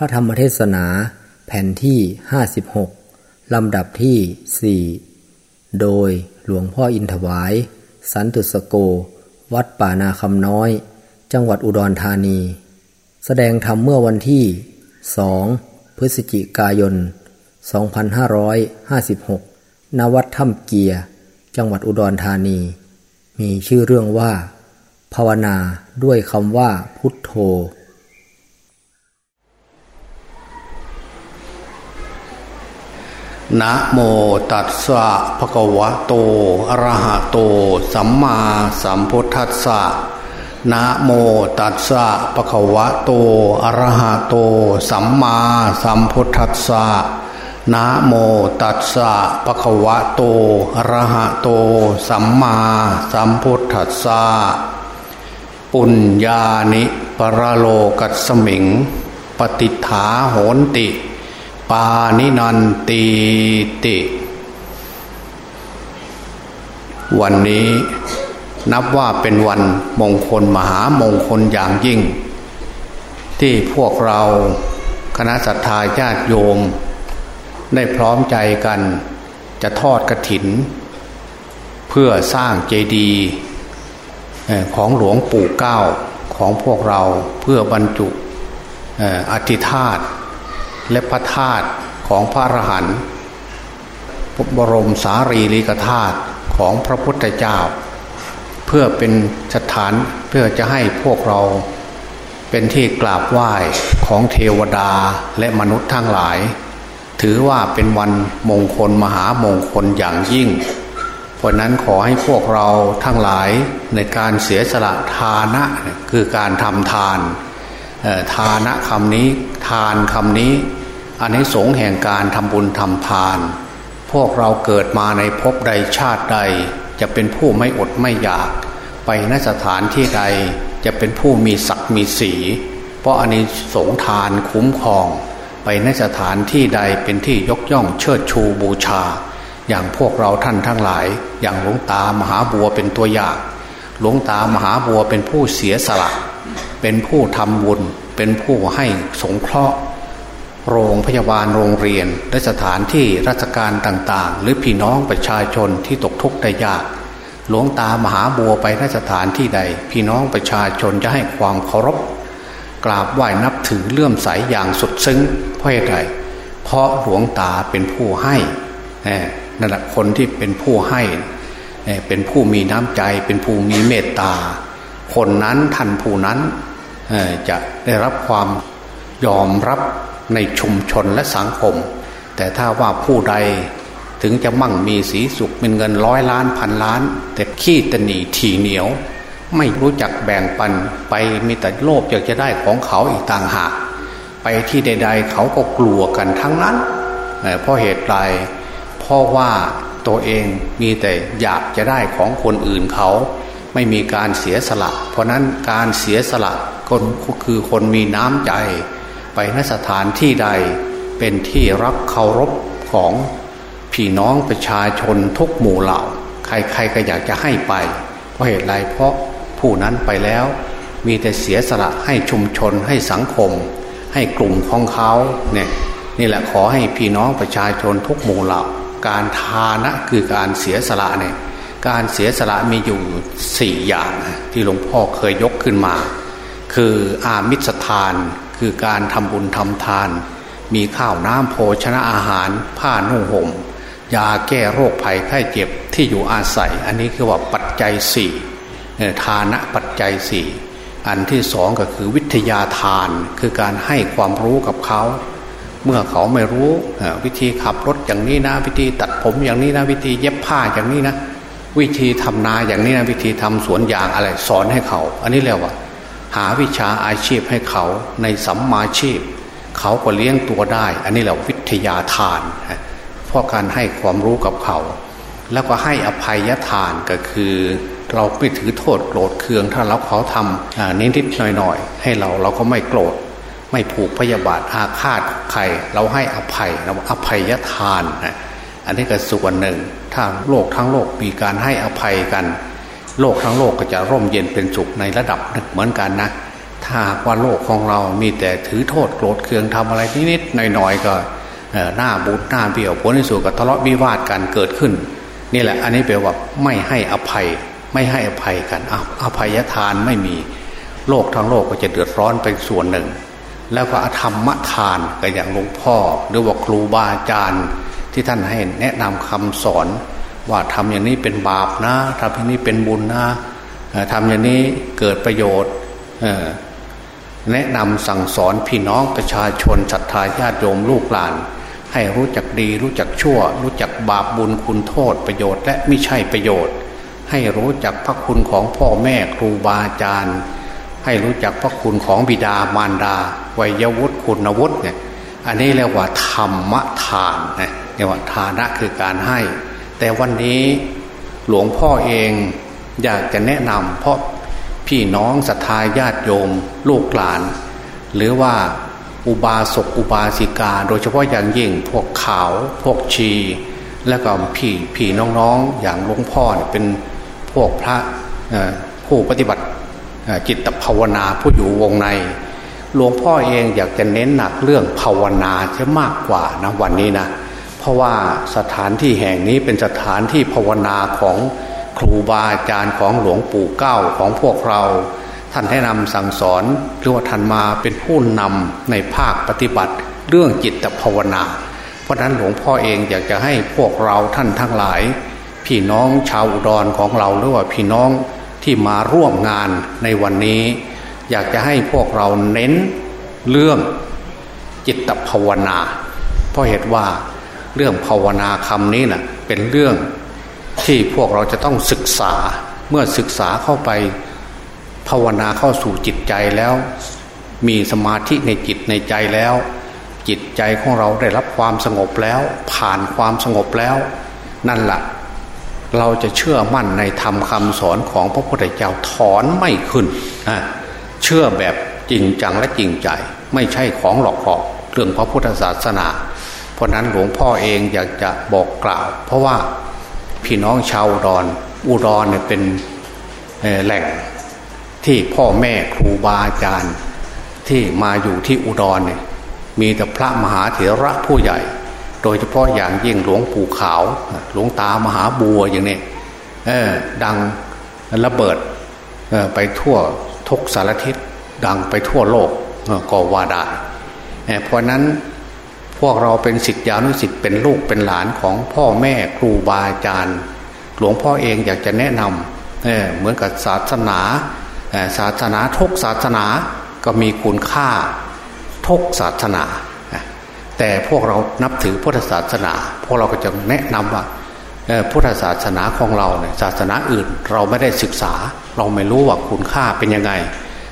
ระธรรมเทศนาแผ่นที่ 56 ลำดับที่ 4 โดยหลวงพ่ออินถวาย สันตุสโก วัดป่านาคำน้อย จังหวัดอุดรธานี แสดงธรรมเมื่อวันที่ 2 พฤศจิกายน 2556 ณ วัดถ้ำเกียจังหวัดอุดรธานี มีชื่อเรื่องว่า ภาวนาด้วยคำว่าพุทโธ นะโมตัสสะภะคะวะโตอะระหะโต สัมมาสัมพุทธัสสะนะโมตัสสะภะคะวะโตอะระหะโต สัมมาสัมพุทธัสสะนะโมตัสสะภะคะวะโตอะระหะโต สัมมาสัมพุทธัสสะปุญญานิปรโลกัสมิง ปฏิฐาโหนติ ปานินันตีติ วันนี้นับว่าเป็นวันมงคลมหามงคลอย่างยิ่ง ที่พวกเราคณะสัตยาญาติโยม ได้พร้อมใจกันจะทอดกระถิน เพื่อสร้างเจดีย์ของหลวงปู่เก้าของพวกเราเพื่อบรรจุอธิธาต และพระธาตุของพระอรหันต์บรมสารีริกธาตุของพระพุทธเจ้า เพื่อเป็นสถานเพื่อจะให้พวกเราเป็นที่กราบไหว้ของเทวดาและมนุษย์ทั้งหลาย ถือว่าเป็นวันมงคลมหามงคลอย่างยิ่ง เพราะนั้นขอให้พวกเราทั้งหลายในการเสียสละทานะคือการทำทานทานะคำนี้ทานคำนี้ อันนี้สงแห่งการทำบุญทำทาน พวกเราเกิดมาในภพใดชาติใด จะเป็นผู้ไม่อดไม่อยาก ไปนสถานที่ใดจะเป็นผู้มีศักดิ์มีสี เพราะอันนี้สงทานคุ้มครอง ไปนสถานที่ใดเป็นที่ยกย่องเชิดชูบูชา อย่างพวกเราท่านทั้งหลาย อย่างหลวงตามหาบัวเป็นตัวอย่างหลวงตามหาบัวเป็นผู้เสียสละ เป็นผู้ทำบุญ เป็นผู้ให้สงเคราะห์ โรงพยาบาลโรงเรียน และสถานที่ราชการต่างๆ หรือพี่น้องประชาชนที่ตกทุกข์ได้ยาก หลวงตามหาบัวไปนสถานที่ใด พี่น้องประชาชนจะให้ความเคารพ กราบไหว้นับถือเลื่อมใสอย่างสุดซึ้งเพราะอะไรเพราะหลวงตาเป็นผู้ให้นั่นแหละคนที่เป็นผู้ให้เป็นผู้มีน้ำใจ เป็นผู้มีเมตตา คนนั้นท่านผู้นั้นจะได้รับความยอมรับ ในชุมชนและสังคม แต่ถ้าว่าผู้ใดถึงจะมั่งมีสีสุขเป็นเงินร้อยล้านพันล้าน แต่ขี้ตนีทีเหนียว ไม่รู้จักแบ่งปันไปมีแต่โลภอยากจะได้ของเขาอีกต่างหาก ไปที่ใด ๆ เขาก็กลัวกันทั้งนั้นเพราะเหตุใดเพราะว่าตัวเองมีแต่อยากจะได้ของคนอื่นเขา ไม่มีการเสียสละ เพราะนั้นการเสียสละคนคือคนมีน้ำใจ ไปนสถานที่ใดเป็นที่รักเคารพของพี่น้องประชาชนทุกหมู่เหล่า ใครๆก็อยากจะให้ไป เพราะเหตุไรเพราะผู้นั้นไปแล้ว มีแต่เสียสละให้ชุมชนให้สังคม ให้กลุ่มของเขาเนี่ยนี่แหละขอให้พี่น้องประชาชนทุกหมู่เหล่า การทานะคือการเสียสละเนี่ยการเสียสละมีอยู่สี่อย่างที่หลวงพ่อเคยยกขึ้นมา คืออามิสทาน คือการทำบุญทำทาน มีข้าวน้ำโภชนะอาหาร ผ้านุ่งห่มยาแก้โรคภัยไข้เจ็บที่อยู่อาศัย อันนี้คือว่าปัจจัยสี่ทานะปัจจัยสี่อันที่สองก็คือวิทยาทาน คือการให้ความรู้กับเขา เมื่อเขาไม่รู้วิธีขับรถอย่างนี้นะวิธีตัดผมอย่างนี้นะวิธีเย็บผ้าอย่างนี้นะวิธีทำนาอย่างนี้นะวิธีทำสวนยางอะไรสอนให้เขา อันนี้เรียกว่า หาวิชาอาชีพให้เขาในสัมมาชีพ เขาก็เลี้ยงตัวได้ อันนี้เราวิทยาทานเพราะการให้ความรู้กับเขา แล้วก็ให้อภัยทานก็คือเราไม่ถือโทษโกรธเคือง ถ้าเราเขาทำนิดนิดหน่อยหน่อยให้เราเราก็ไม่โกรธ ไม่ผูกพยาบาทอาฆาตใคร เราให้อภัยเราอภัยทานนะอันนี้ก็ส่วนหนึ่ง ถ้าโลกทั้งโลกมีการให้อภัยกัน โลกทั้งโลกก็จะร่มเย็นเป็นสุขในระดับหนึ่งเหมือนกันนะ ถ้าว่าโลกของเรามีแต่ถือโทษโกรธเคืองทำอะไรนิดๆหน่อยๆก็หน้าบูดหน้าเบี้ยวผลที่สุดก็ทะเลาะวิวาทกันเกิดขึ้น นี่แหละ อันนี้แปลว่าไม่ให้อภัย ไม่ให้อภัยกันออภัยทานไม่มี โลกทั้งโลกก็จะเดือดร้อนเป็นส่วนหนึ่ง แล้วก็ธรรมทานก็อย่างหลวงพ่อ หรือว่าครูบาอาจารย์ที่ท่านให้แนะนำคำสอน ว่าทำอย่างนี้เป็นบาปนะทำอย่างนี้เป็นบุญนะทำอย่างนี้เกิดประโยชน์แนะนำสั่งสอนพี่น้องประชาชนศรัทธาญาติโยมลูกหลาน ให้รู้จักดีรู้จักชั่ว รู้จักบาปบุญคุณโทษประโยชน์และไม่ใช่ประโยชน์ ให้รู้จักพระคุณของพ่อแม่ครูบาอาจารย์ ให้รู้จักพระคุณของบิดามารดาวัยวุฒิคุณวุฒิเนี่ยอันนี้เรียกว่าธรรมทานนะเรียกว่าทานะคือการให้ แต่วันนี้หลวงพ่อเองอยากจะแนะนำเพราะพี่น้องศรัทธาญาติโยม ลูกหลาน หรือว่าอุบาสกอุบาสิกา โดยเฉพาะอย่างยิ่งพวกขาว พวกชี และก็พี่พี่น้องๆ อย่างหลวงพ่อเนี่ยเป็นพวกพระผู้ปฏิบัติจิตภาวนาผู้อยู่วงใน หลวงพ่อเองอยากจะเน้นหนักเรื่องภาวนาจะมากกว่านะวันนี้นะ เพราะว่าสถานที่แห่งนี้เป็นสถานที่ภาวนาของครูบาอาจารย์ของหลวงปู่เก้าของพวกเรา ท่านให้นำสั่งสอนหรือว่าท่านมาเป็นผู้นำในภาคปฏิบัติ เรื่องจิตภาวนา เพราะนั้นหลวงพ่อเองอยากจะให้พวกเราท่านทั้งหลาย พี่น้องชาวอุดรของเราหรือว่าพี่น้องที่มาร่วมงานในวันนี้ อยากจะให้พวกเราเน้นเรื่องจิตภาวนา เพราะเหตุว่า เรื่องภาวนาคำนี้นะ่ะเป็นเรื่องที่พวกเราจะต้องศึกษาเมื่อศึกษาเข้าไป ภาวนาเข้าสู่จิตใจแล้ว มีสมาธิในจิตในใจแล้ว จิตใจของเราได้รับความสงบแล้ว ผ่านความสงบแล้ว นั่นแหละเราจะเชื่อมั่นในธรรมคำสอนของพระพุทธเจ้าถอนไม่ขึ้นเชื่อแบบจริงจังและจริงใจ ไม่ใช่ของหลอกหลอกเรื่องพระพุทธศาสนา ราะนั้นหลวงพ่อเองอยากจะบอกกล่าว เพราะว่าพี่น้องชาวอุดรอุดรเนี่ยเป็นแหล่งที่พ่อแม่ครูบาอาจารย์ที่มาอยู่ที่อุดรเนี่ยมีแต่พระมหาเถระผู้ใหญ่ โดยเฉพาะอย่างยิ่งหลวงปู่ขาว หลวงตามหาบัวอย่างนี้ดังระเบิดไปทั่วทุกสารทิศดังไปทั่วโลกก็ว่าได้เพราะนั้น พวกเราเป็นสิทธิานุสิทธิ์เป็นลูกเป็นหลานของพ่อแม่ครูบาอาจารย์ หลวงพ่อเองอยากจะแนะนำเเหมือนกับศาสนาศาสนาทุกศาสนาก็มีคุณค่าทุกศาสนา แต่พวกเรานับถือพุทธศาสนา พวกเราก็จะแนะนำว่าพุทธศาสนาของเราเนี่ยศาสนาอื่นเราไม่ได้ศึกษา เราไม่รู้ว่าคุณค่าเป็นยังไง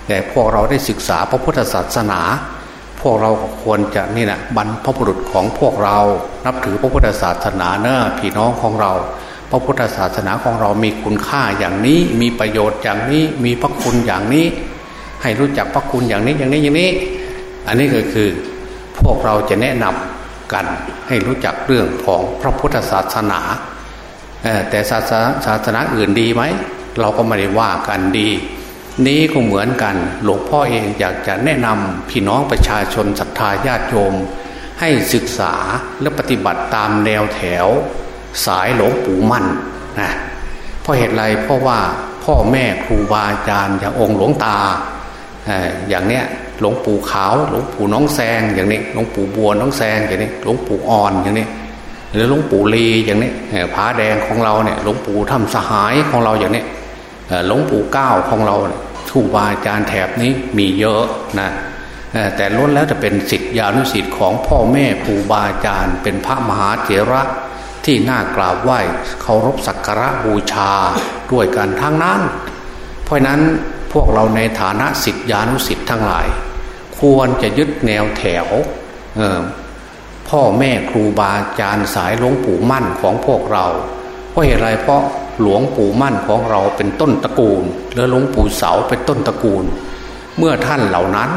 แต่พวกเราได้ศึกษาพระพุทธศาสนา พวกเราควรจะนี่นะบรรพบุรุษของพวกเรา นับถือพระพุทธศาสนาเนอะพี่น้องของเรา พระพุทธศาสนาของเรามีคุณค่าอย่างนี้มีประโยชน์อย่างนี้มีพระคุณอย่างนี้ ให้รู้จักพระคุณอย่างนี้อย่างนี้อย่างนี้ อันนี้ก็คือพวกเราจะแนะนำกันให้รู้จักเรื่องของพระพุทธศาสนาแต่ศาสนาอื่นดีไหม เราก็ไม่ได้ว่ากันดี นี้ก็เหมือนกัน หลวงพ่อเองอยากจะแนะนำพี่น้องประชาชนศรัทธาญาติโยม ให้ศึกษาและปฏิบัติตามแนวแถว สายหลวงปู่มั่นนะเพราะเหตุไรเพราะว่าพ่อแม่ครูบาอาจารย์อย่างองค์หลวงตาอย่างเนี้ยหลวงปู่ขาว หลวงปู่น้องแซงอย่างนี้หลวงปู่บัวน้องแซงอย่างนี้หลวงปู่อ่อนอย่างนี้หรือหลวงปู่ลีอย่างนี้ผาแดงของเราเนี่ยหลวงปู่ทำสหายของเราอย่างนี้หลวงปู่เก้าของเราเนี่ย ครูบาอาจารย์แถบนี้มีเยอะนะแต่ล้นแล้วจะเป็นสิทธิานุสิทธิ์ของพ่อแม่ครูบาอาจารย์ เป็นพระมหาเถระที่น่ากราบไหว้เคารพสักการะบูชาด้วยกันทั้งนั้น เพราะนั้นพวกเราในฐานะสิทธิานุสิทธิ์ทั้งหลาย ควรจะยึดแนวแถวพ่อแม่ครูบาอาจารย์สายหลวงปู่มั่นของพวกเรา เพราะเหตุไรเพราะหลวงปู่มั่นของเราเป็นต้นตระกูลและหลวงปู่เสาเป็นต้นตระกูล เมื่อท่านเหล่านั้น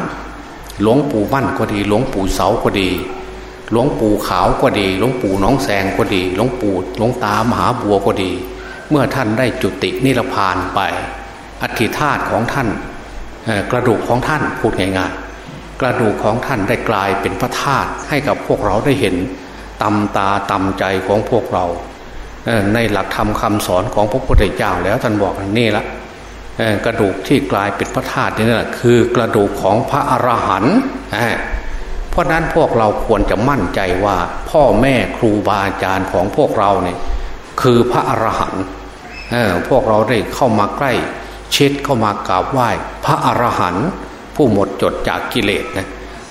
หลวงปู่มั่นก็ดี หลวงปู่เสาก็ดี หลวงปู่ขาวก็ดี หลวงปู่น้องแสงก็ดี หลวงปู่หลวงตามหาบัวก็ดี เมื่อท่านได้จุตินิพพานไปอธิธาตุของท่านกระดูกของท่านพูดง่ายๆกระดูกของท่านได้กลายเป็นพระธาตุให้กับพวกเราได้เห็นตำตาตำใจของพวกเรา ในหลักธรรมคาสอนของพระพุทธเจ้าแล้วท่านบอกนี่ละกระดูกที่กลายเป็นพระธาตุนี่แหละคือกระดูกของพระอรหันต์เพราะนั้นพวกเราควรจะมั่นใจว่าพ่อแม่ครูบาอาจารย์ของพวกเราเนี่ยคือพระอรหันต์พวกเราได้เข้ามาใกล้เชิดเข้ามากราบไหว้พระอรหันต์ผู้หมดจดจากกิเลสนะ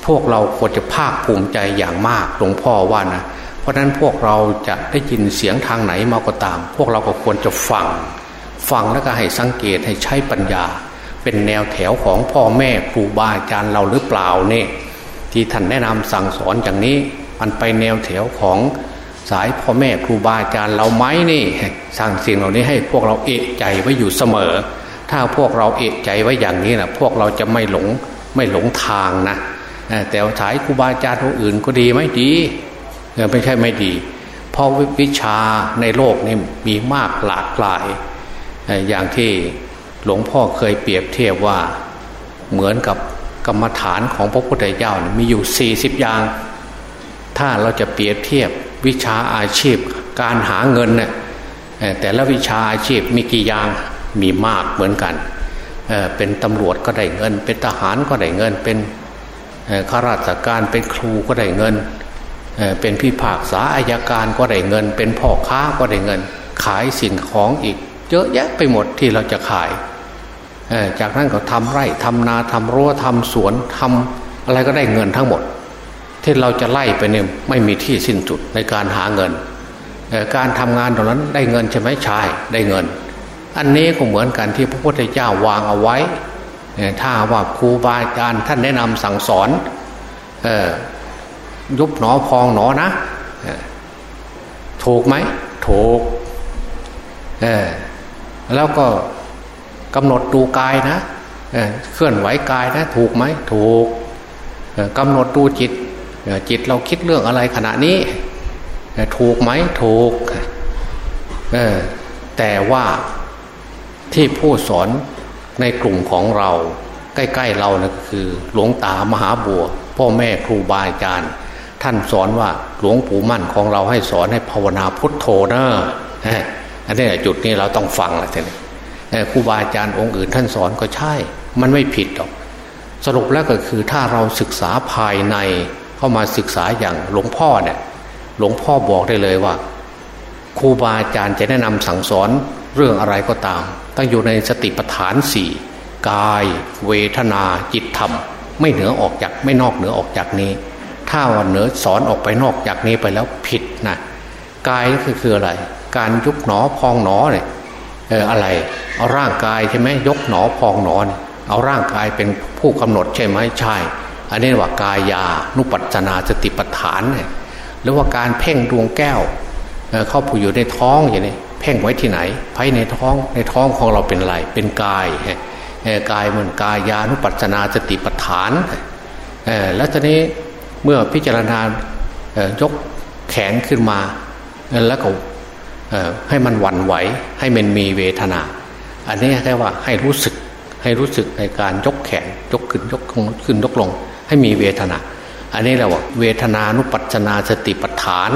พวกเราควรจะภาคภูมิใจอย่างมากหลวงพ่อว่านะ เพราะนั้นพวกเราจะได้ยินเสียงทางไหนมาก็ตาม พวกเราก็ควรจะฟัง ฟังแล้วก็ให้สังเกตให้ใช้ปัญญา เป็นแนวแถวของพ่อแม่ครูบาอาจารย์เราหรือเปล่าเนี่ยที่ท่านแนะนำสั่งสอนอย่างนี้ มันไปแนวแถวของสายพ่อแม่ครูบาอาจารย์เราไหมนี่สั่งสิ่งเหล่านี้ให้พวกเราเอะใจไว้อยู่เสมอ ถ้าพวกเราเอะใจไว้อย่างนี้นะพวกเราจะไม่หลงไม่หลงทางนะแต่สายครูบาอาจารย์คนอื่นก็ดีไหมดี ไม่ใช่ไม่ดี เพราะวิชาในโลกนี่มีมากหลากหลาย อย่างที่หลวงพ่อเคยเปรียบเทียบว่าเหมือนกับกรรมฐานของพระพุทธเจ้ามีอยู่ 40 อย่าง ถ้าเราจะเปรียบเทียบวิชาอาชีพการหาเงินเนี่ยแต่ละวิชาอาชีพมีกี่อย่างมีมากเหมือนกันเเป็นตำรวจก็ได้เงิน เป็นทหารก็ได้เงิน เป็นข้าราชการเป็นครูก็ได้เงิน เป็นพิพากษาอายการก็ได้เงิน เป็นพ่อค้าก็ได้เงิน ขายสิ่งของอีก เยอะแยะไปหมดที่เราจะขาย จากนั้นก็ทำไร่ทำนาทำรั้วทำสวนทำอะไรก็ได้เงินทั้งหมด ที่เราจะไล่ไปเนี่ยไม่มีที่สิ้นสุดในการหาเงิน การทำงานตรงนั้นได้เงินใช่ไหมใช่ได้เงิน อันนี้ก็เหมือนกันที่พระพุทธเจ้าวางเอาไว้ ถ้าว่าครูบาอาจารย์ท่านแนะนำสั่งสอน ยุบหนอพองหนอนะถูกไหมถูกเออแล้วก็กำหนดดูกายนะเเคลื่อนไหวกายนะ ถูกไหมถูกกำหนดดูจิตจิตเราคิดเรื่องอะไรขณะนี้ ถูกไหมถูกแต่ว่าที่ผู้สอนในกลุ่มของเรา ใกล้ ๆ เรานะคือ หลวงตามหาบัว พ่อแม่ครูบาอาจารย์ ท่านสอนว่าหลวงปู่มั่นของเราให้สอนให้ภาวนาพุทโธนะอันนี้จุดนี้เราต้องฟังแหละทีนี้ครูบาอาจารย์องค์อื่นท่านสอนก็ใช่ มันไม่ผิดหรอก สรุปแล้วก็คือถ้าเราศึกษาภายในเข้ามาศึกษาอย่างหลวงพ่อเนี่ย หลวงพ่อบอกได้เลยว่าครูบาอาจารย์จะแนะนำสั่งสอนเรื่องอะไรก็ตาม ตั้งอยู่ในสติปัฏฐานสี่กาย เวทนาจิตธรรม ไม่เหนือออกจากไม่นอกเหนือออกจากนี้ ถ้าวันเหนือสอนออกไปนอกจากนี้ไปแล้วผิดนะกายก็คืออะไร การยุบหนอพองหนอเนี่ยเอออะไร เอาร่างกายใช่ไหมยกหนอพองหนอนเอาร่างกายเป็นผู้กำหนดใช่ไหมใช่ อันนี้ว่ากายานุปัจนาสติปัฏฐานเนี่ยหรือว่าการเพ่งดวงแก้วเเข้าผู้อยู่ในท้องอย่างนี้เพ่งไว้ที่ไหนภายในท้องในท้องของเราเป็นอะไรเป็นกายกายมันกายานุปัจนาสติปัฏฐานแล้วตอนนี้ เมื่อพิจารณายกแขนขึ้นมา แล้วก็ให้มันหวั่นไหว ให้มันมีเวทนา อันนี้แค่ว่าให้รู้สึกให้รู้สึกในการยกแขนยกขึ้นยกขึ้นยกลง ให้มีเวทนา อันนี้เราว่าเวทนานุปัจนาสติปัฏฐาน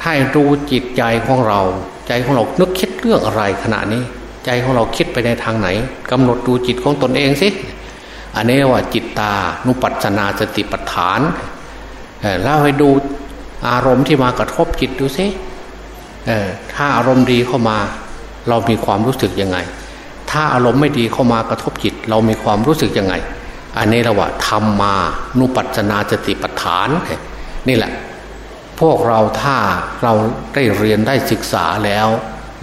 ถ้าดูจิตใจของเรา ใจของเรานึกคิดเรื่องอะไรขณะนี้ ใจของเราคิดไปในทางไหนกำหนดดูจิตของตนเองสิ อันนี้ว่าจิตตานุปัจนาสติปัฏฐานแล้วให้ดูอารมณ์ที่มากระทบจิตดูซิถ้าอารมณ์ดีเข้ามา เรามีความรู้สึกยังไง ถ้าอารมณ์ไม่ดีเข้ามากระทบจิต เรามีความรู้สึกยังไง อันนี้เราว่าธรรมานุปัจนาสติปัฏฐานนี่แหละ พวกเราถ้าเราได้เรียนได้ศึกษาแล้ว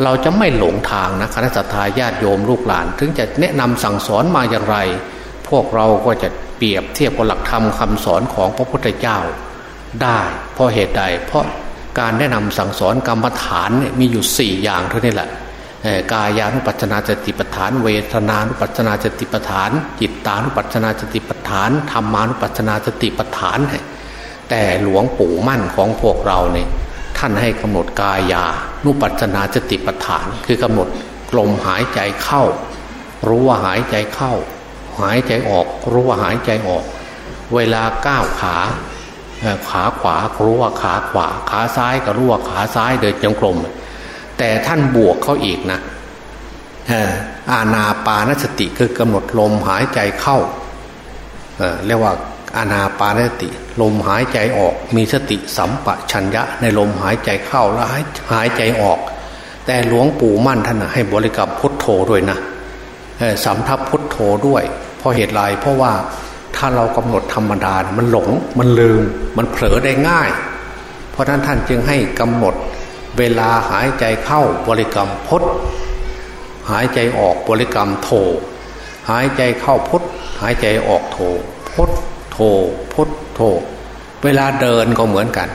เราจะไม่หลงทางนะคณะสัตยาญาติโยมลูกหลาน ถึงจะแนะนำสั่งสอนมาอย่างไร พวกเราก็จะเปรียบเทียบกับหลักธรรมคาสอนของพระพุทธเจ้าได้เพราะเหตุใด เพราะการแนะนำสั่งสอนกรรมฐานมีอยู่สี่อย่างเท่านี้แหละกายานุปัจนาจติปฐาน เวทนานุปัจนาจติปฐาน จิตตานุปัจนาจติปฐานธรรมานุปัจนาจติปฐาน แต่หลวงปู่มั่นของพวกเราเนี่ยท่านให้กำหนดกายานุปัจนาจติปฐาน คือกำหนดลมหายใจเข้า รู้ว่าหายใจเข้า หายใจออกรู้ว่าหายใจออก เวลาก้าวขาขาขวารู้ว่าขาขวา ขาซ้ายก็รู้ว่าขาซ้ายเดินจงกรมแต่ท่านบวกเขาอีกนะอาณาปานสติคือกำหนดลมหายใจเข้าเรียกว่าอาณาปานสติ ลมหายใจออก มีสติสัมปชัญญะในลมหายใจเข้าแล้วหายใจออก แต่หลวงปู่มั่นท่านให้บริกรรมพุทโธด้วยนะสำทับพุทโธด้วย ราะเหตุไรเพราะว่าถ้าเรากำหนดธรรมดา มันหลงมันลืม มันเผลอได้ง่าย เพราะนั้นท่านจึงให้กำหนดเวลาหายใจเข้าบริกรรมพุทหายใจออกบริกรรมโท หายใจเข้าพุทหายใจออกโทพุทโทพุทโท เวลาเดินก็เหมือนกัน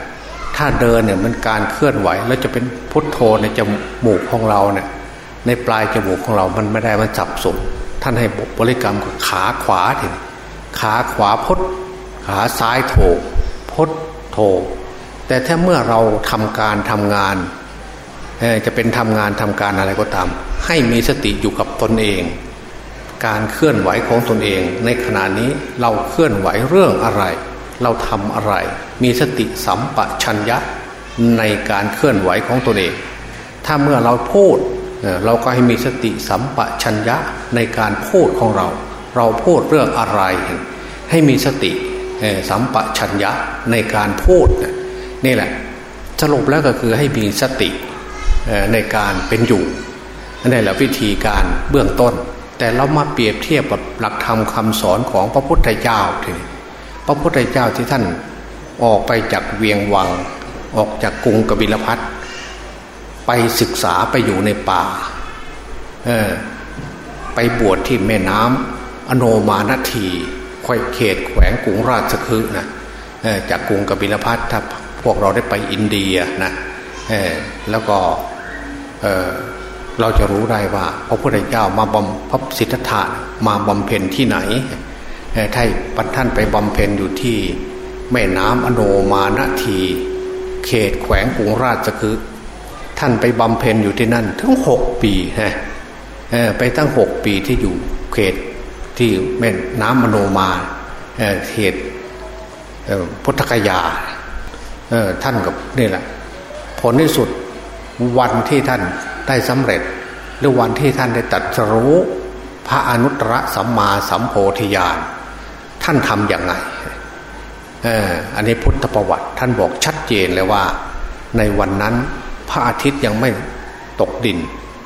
ถ้าเดินเนี่ยมันการเคลื่อนไหวแล้วจะเป็นพุทโธในจมูกของเราเนี่ยในปลายจมูกของเรามันไม่ได้มันจับสน ท่านให้บริกรรมขาขวาถึงขาขวาพุทขาซ้ายโถพุทโถแต่ถ้าเมื่อเราทำการทำงานจะเป็นทำงานทำการอะไรก็ตาม ให้มีสติอยู่กับตนเอง การเคลื่อนไหวของตนเอง ในขณะนี้เราเคลื่อนไหวเรื่องอะไร เราทำอะไร มีสติสัมปชัญญะในการเคลื่อนไหวของตนเอง ถ้าเมื่อเราพูด เราก็ให้มีสติสัมปชัญญะในการพูดของเรา เราพูดเรื่องอะไร ให้มีสติสัมปชัญญะในการพูดนี่แหละสรุปแล้วก็คือให้มีสติในการเป็นอยู่นี่แหละวิธีการเบื้องต้น แต่เรามาเปรียบเทียบกับหลักธรรมคาสอนของพระพุทธเจ้าทีพระพุทธเจ้าที่ท่านออกไปจากเวียงวัง ออกจากกรุงกบิลพัท ไปศึกษาไปอยู่ในป่าไปบวชที่แม่น้ำอโนมาณทีเขตแขวงกรุงราชคฤห์นะจากกรุงกบิลพัทถ้าพวกเราได้ไปอินเดียนะแล้วก็เเราจะรู้ได้ว่าพระพุทธเจ้ามาบำพระสิทธัตถะมาบำเพ็ญที่ไหนท่าปัท่านไปบำเพ็ญอยู่ที่แม่น้ำอโนมาณที เขตแขวงกรุงราชคือ ท่านไปบำเพ็ญอยู่ที่นั่นทั้งหกปีฮะไปตั้งหกปีที่อยู่เขตที่แม่น้ำมโนมาเขตพุทธคยาท่านกับนี่แหละ ผลที่สุดวันที่ท่านได้สำเร็จ หรือวันที่ท่านได้ตัดรู้พระอนุตตรสัมมาสัมโพธิญาณท่านทำอย่างไรอันนี้พุทธประวัติท่านบอกชัดเจนเลยว่า ในวันนั้น พระอาทิตย์ยังไม่ตกดิน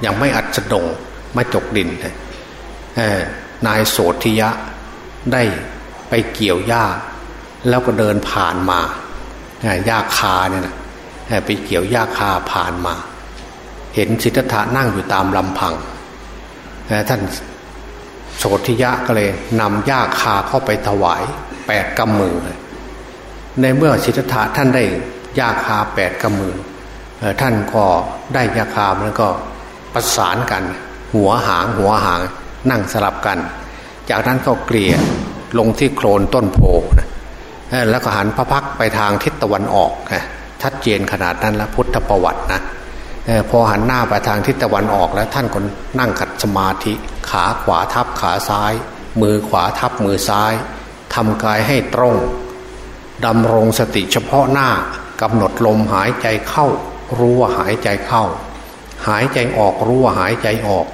ยังไม่อัดดงไม่ตกดินนายโสธิยะได้ไปเกี่ยวหญ้า แล้วก็เดินผ่านมาหญ้าคาเนี่ยนะไปเกี่ยวหญ้าคาผ่านมา เห็นสิทธัตถะนั่งอยู่ตามลำพังท่านโสธิยะก็เลยนำหญ้าคาเข้าไปถวายแปดกำมือ ในเมื่อสิทธัตถะท่านได้หญ้าคาแปดกำมือ ท่านก็ได้หญ้าคามันก็ประสานกัน หัวหางหัวหางนั่งสลับกัน จากนั้นก็เกลี่ยลงที่โคลนต้นโพนะแล้วก็หันพระพักไปทางทิศตะวันออกนะชัดเจนขนาดนั้นแล้วพุทธประวัตินะพอหันหน้าไปทางทิศตะวันออกแล้วท่านก็นั่งขัดสมาธิขาขวาทับขาซ้าย มือขวาทับมือซ้ายทำกายให้ตรงดำรงสติเฉพาะหน้ากำหนดลมหายใจเข้า รู้ว่าหายใจเข้า หายใจออกรู้ว่าหายใจออก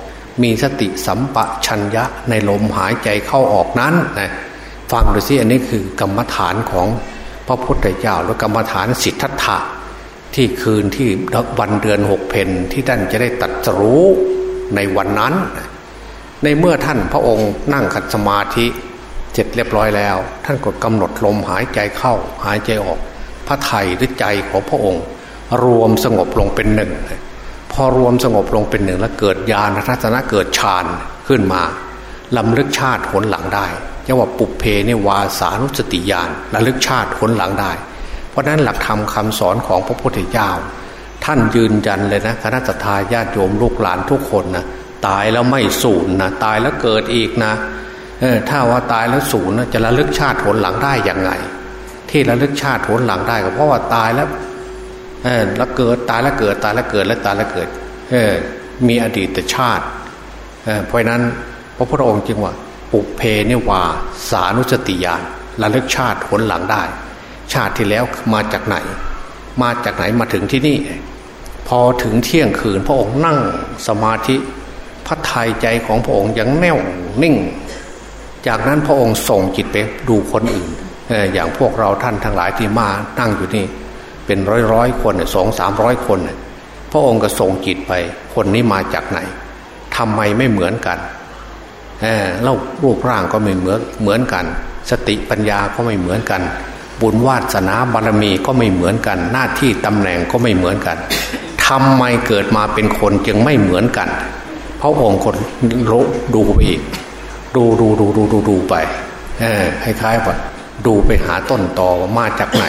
มีสติสัมปชัญญะในลมหายใจเข้าออกนั้นนะฟังดูสิอันนี้คือกรรมฐานของพระพุทธเจ้าและกรรมฐานสิทธัตถะที่คืนที่วันเดือนหกเพนที่ท่านจะได้ตัดรู้ในวันนั้น ในเมื่อท่านพระองค์นั่งขัดสมาธิเสร็จเรียบร้อยแล้ว ท่านก็กำหนดลมหายใจเข้าหายใจออก พระไทยหรือใจของพระองค์ รวมสงบลงเป็นหนึ่งพอรวมสงบลงเป็นหนึ่งแล้วเกิดญาณทัศนะเกิดฌานขึ้นมาลำลึกชาติผลหลังได้จะว่าปุเพในวาสานุสติญาณระลึกชาติผลหลังได้ เพราะนั้นหลักธรรมคาสอนของพระพุทธเจ้า ท่านยืนยันเลยนะคณะทาญาติโยมลูกหลานทุกคนนะตายแล้วไม่สูญนะตายแล้วเกิดอีกนะออถ้าว่าตายแล้วสูญนะจะระลึกชาติผลหลังได้อย่างไง ที่ระลึกชาติผลหลังได้ก็เพราะว่าตายแล้ว แล้วเกิดตายแล้วเกิดตายแล้วเกิดแล้วตายแล้วเกิดมีอดีตชาติเพราะนั้นพระพุทธองค์จึงว่า ปุเพเนวาสานุสติญาณระลึกชาติผลหลังได้ ชาติที่แล้วมาจากไหน มาจากไหนมาถึงที่นี่ พอถึงเที่ยงคืนพระองค์นั่งสมาธิพระทัยใจของพระองค์ยังแน่วนิ่ง จากนั้นพระองค์ส่งจิตไปดูคนอื่นอย่างพวกเราท่านทั้งหลายที่มานั่งอยู่นี่ เป็นร้อยร้อยคนสองสามร้อยคน พระองค์ก็ส่งจิตไป คนนี้มาจากไหนทำไมไม่เหมือนกันเล่ารูปร่างก็ไม่เหมือนเหมือนกัน สติปัญญาก็ไม่เหมือนกัน บุญวาสนาบารมีก็ไม่เหมือนกัน หน้าที่ตำแหน่งก็ไม่เหมือนกันทำไมเกิดมาเป็นคนจึงไม่เหมือนกันพระองค์คนรู้ดูไปอีก ดูดูดูดูดูดูไปคล้ายๆว่าดูไปหาต้นตอว่ามาจากไหน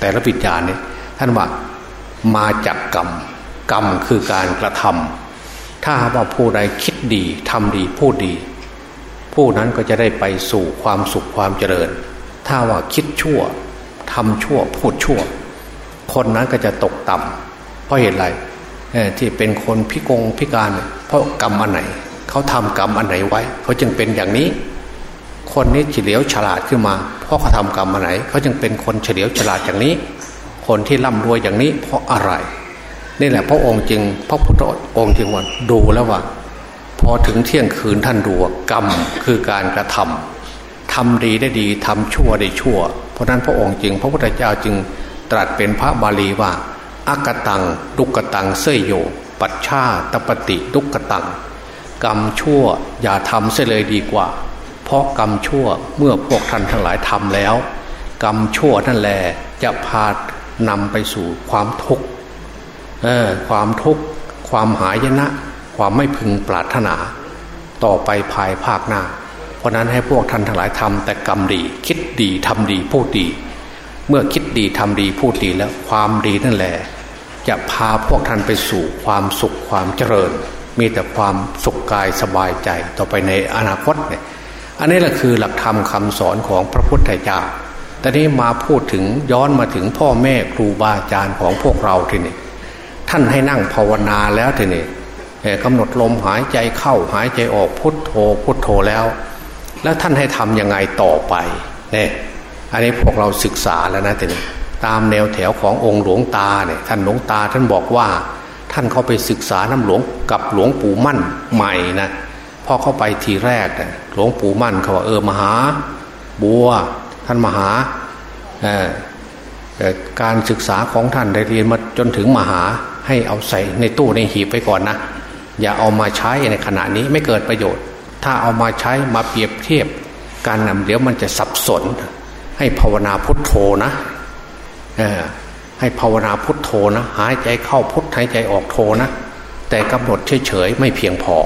แต่ละปิญญาเนี่ยท่านว่ามาจากกรรม กรรมคือการกระทำถ้าว่าผู้ใดคิดดีทำดีพูดดี ผู้นั้นก็จะได้ไปสู่ความสุขความเจริญ ถ้าว่าคิดชั่วทำชั่วพูดชั่ว คนนั้นก็จะตกต่ำเพราะเหตุไรที่เป็นคนพิกงพิการ เพราะกรรมอันไหน เขาทำกรรมอันไหนไว้เขาจึงเป็นอย่างนี้ คนนี้เฉลียวฉลาดขึ้นมา เพราะเขาทำกรรมอันไหนเขาจึงเป็นคนเฉลียวฉลาดอย่างนี้ คนที่ร่ำรวยอย่างนี้ เพราะอะไร นี่แหละพระองค์จึงพระพุทธองค์จึงว่าดูแล้วว่า พอถึงเที่ยงคืนท่านดูกรรมคือการกระทำทำดีได้ดีทำชั่วได้ชั่ว เพราะนั้นพระองค์จึง พระพุทธเจ้าจึงตรัสเป็นพระบาลีว่าอากตังดุกตังเสยโย ปัจฉาตปฏิดุกตัง กรรมชั่วอย่าทำเสียเลยดีกว่า เพราะกรรมชั่วเมื่อพวกท่านทั้งหลายทำแล้ว กรรมชั่วนั่นแหละจะพานำไปสู่ความทุกข์ความทุกข์ความหายนะ ความไม่พึงปรารถนา ต่อไปภายภาคหน้า เพราะนั้นให้พวกท่านทั้งหลายทำแต่กรรมดี คิดดีทำดีพูดดี เมื่อคิดดีทำดีพูดดีแล้วความดีนั่นแหละจะพาพวกท่านไปสู่ความสุขความเจริญ มีแต่ความสุขกายสบายใจต่อไปในอนาคตเนี่ย อันนี้แหละคือหลักธรรมคาสอนของพระพุทธเจ้าแต่นี้มาพูดถึงย้อนมาถึงพ่อแม่ครูบาอาจารย์ของพวกเราทีนี้ท่านให้นั่งภาวนาแล้วทีนี้กำหนดลมหายใจเข้าหายใจออกพุทโธพุทโธแล้ว แล้วท่านให้ทำยังไงต่อไปเนี่ยอันนี้พวกเราศึกษาแล้วนะทีนี้ตามแนวแถวขององค์หลวงตาเนี่ยท่านหลวงตาท่านบอกว่า ท่านเข้าไปศึกษาน้ำหลวงกับหลวงปู่มั่นใหม่นะ พอเข้าไปทีแรกหลวงปู่มั่นเขาว่าเออมหา บัว ท่านมหาการศึกษาของท่านได้เรียนมาจนถึงมหาให้เอาใส่ในตู้ในหีบไปก่อนนะอย่าเอามาใช้ในขณะนี้ไม่เกิดประโยชน์ ถ้าเอามาใช้มาเปรียบเทียบการนำเดี๋ยวมันจะสับสน ให้ภาวนาพุทโธนะให้ภาวนาพุทโธนะ หายใจเข้าพุทหายใจออกโธนะ แต่กำหนดเฉยๆไม่เพียงพอ